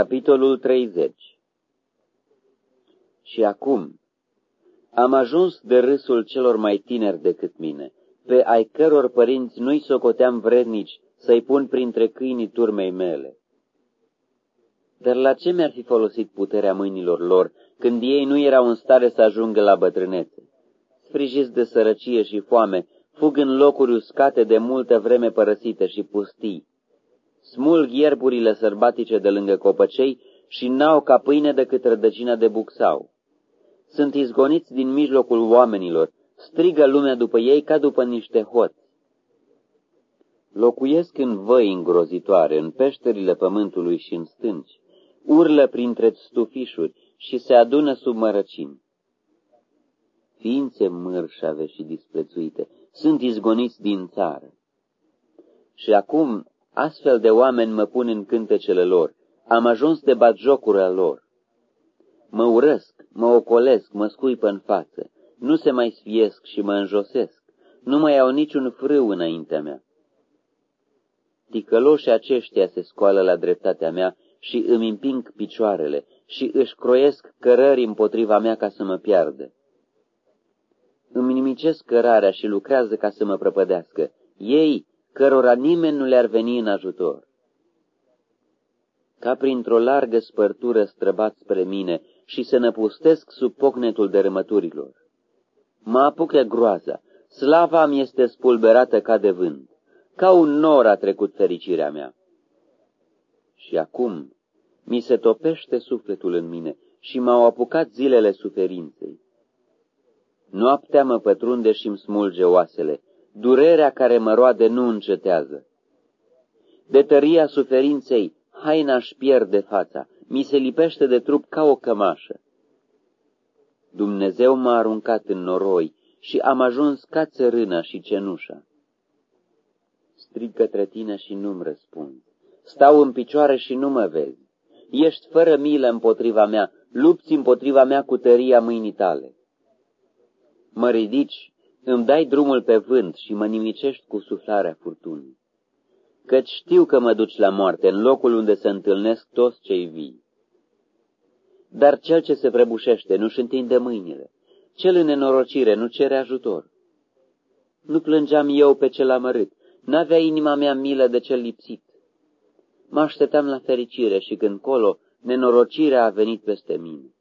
Capitolul 30 Și acum am ajuns de râsul celor mai tineri decât mine, pe ai căror părinți nu-i socoteam vrednici să-i pun printre câinii turmei mele. Dar la ce mi-ar fi folosit puterea mâinilor lor, când ei nu erau în stare să ajungă la bătrânețe? Sfrijiți de sărăcie și foame, fug în locuri uscate de multă vreme părăsite și pustii, smulg ierburile sărbatice de lângă copăcei și n-au ca pâine decât rădăcina de buxau. Sunt izgoniți din mijlocul oamenilor, strigă lumea după ei ca după niște hoți. Locuiesc în văi îngrozitoare, în peșterile pământului și în stânci, urlă printre stufișuri și se adună sub mărăcini. Ființe mărșave și disprețuite, sunt izgoniți din țară. Și acum Astfel de oameni mă pun în cântecele lor. Am ajuns de batjocura lor. Mă urăsc, mă ocolesc, mă scuipă în față. Nu se mai sfiesc și mă înjosesc. Nu mai au niciun frâu înaintea mea. Ticăloșii aceștia se scoală la dreptatea mea și îmi împing picioarele și își croiesc cărări împotriva mea ca să mă piardă. Îmi nimicesc cărarea și lucrează ca să mă prăpădească. Ei cărora nimeni nu le-ar veni în ajutor. Ca printr-o largă spărtură străbat spre mine și se năpustesc sub pocnetul dărâmăturilor. Mă apucă groaza, slava mi este spulberată ca de vânt, ca un nor a trecut fericirea mea. Și acum mi se topește sufletul în mine și m-au apucat zilele suferinței. Noaptea mă pătrunde și îmi smulge oasele, durerea care mă roade nu încetează. De tăria suferinței, haina își pierde fața, mi se lipește de trup ca o cămașă. Dumnezeu m-a aruncat în noroi și am ajuns ca țărâna și cenușa. Strig către tine și nu-mi răspund. Stau în picioare și nu mă vezi. Ești fără milă împotriva mea, lupți împotriva mea cu tăria mâinii tale. Mă ridici îmi dai drumul pe vânt și mă nimicești cu suflarea furtunii. Căci știu că mă duci la moarte, în locul unde se întâlnesc toți cei vii. Dar cel ce se prăbușește nu-și întinde mâinile, cel în nenorocire nu cere ajutor. Nu plângeam eu pe cel amărât, n-avea inima mea milă de cel lipsit. Mă așteptam la fericire și când colo, nenorocirea a venit peste mine.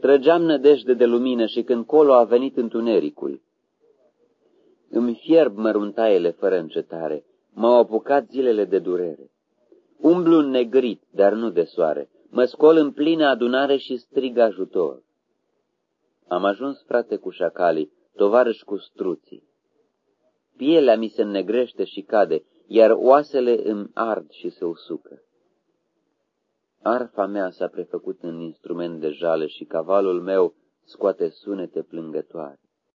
Trăgeam nădejde de lumină și când colo a venit întunericul. Îmi fierb măruntaiele fără încetare, m-au apucat zilele de durere. Umblu negrit, dar nu de soare, mă scol în plină adunare și strig ajutor. Am ajuns, frate, cu șacalii, tovarăși cu struții. Pielea mi se negrește și cade, iar oasele îmi ard și se usucă. Arfa mea s-a prefăcut în instrument de jale și cavalul meu scoate sunete plângătoare.